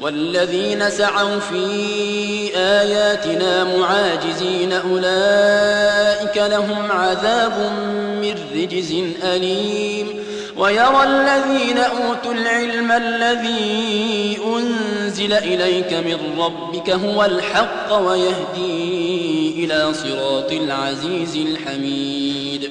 والذين سعوا في آياتنا معاجزين أولئك لهم عذاب من رجز أليم. ويرى الذين أوتوا العلم الذي أنزل إليك من ربك هو الحق ويهدي إلى صراط العزيز الحميد.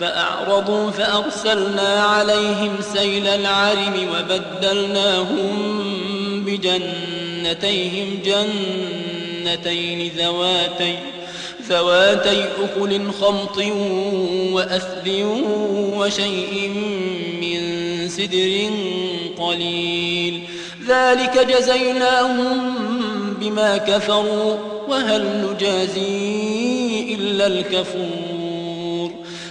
فأعرضوا فأرسلنا عليهم سيل العرم وبدلناهم بجنتيهم جنتين ذواتي ذواتي أكل خمط وأثل وشيء من سدر قليل ذلك جزيناهم بما كفروا وهل نجازي إلا الكفور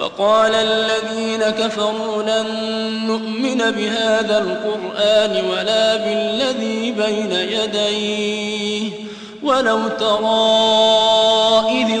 وقال الذين كفروا لن نؤمن بهذا القرآن ولا بالذي بين يديه ولو ترى إذ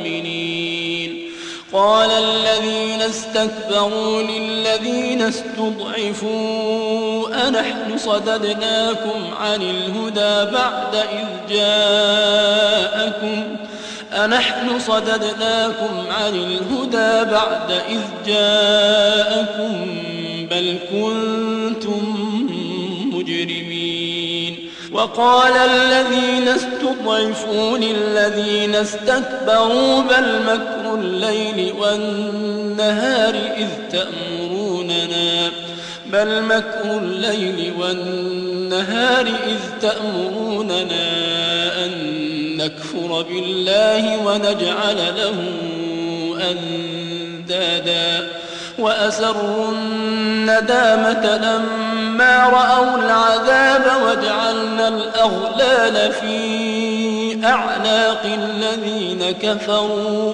قال الذين استكبروا للذين استضعفوا أنحن صددناكم عن الهدى بعد إذ جاءكم أنحن صددناكم عن الهدى بعد إذ جاءكم بل كنتم مجرمين. وقال الذين استضعفوا للذين استكبروا بل مكر الليل والنهار إذ تأمروننا. بل مكر الليل والنهار إذ تأمروننا أن نكفر بالله ونجعل له أندادا. وأسروا الندامة لما رأوا العذاب وجعلنا الأغلال في أعناق الذين كفروا.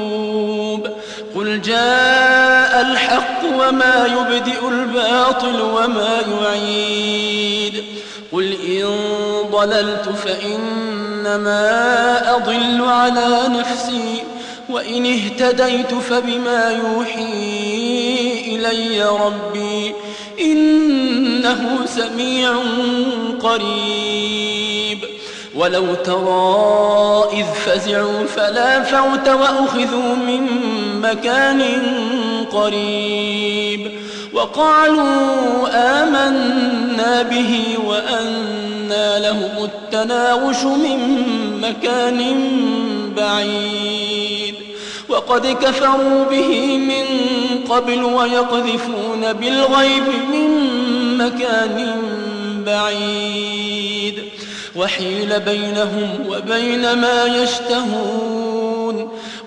قل جاء الحق وما يبدئ الباطل وما يعيد قل إن ضللت فإنما أضل على نفسي وإن اهتديت فبما يوحي إلي ربي إنه سميع قريب ولو ترى إذ فزعوا فلا فوت وأخذوا من مكان قريب وقالوا آمنا به وأنى لهم التناوش من مكان بعيد فقد كفروا به من قبل ويقذفون بالغيب من مكان بعيد وحيل بينهم وبين ما يشتهون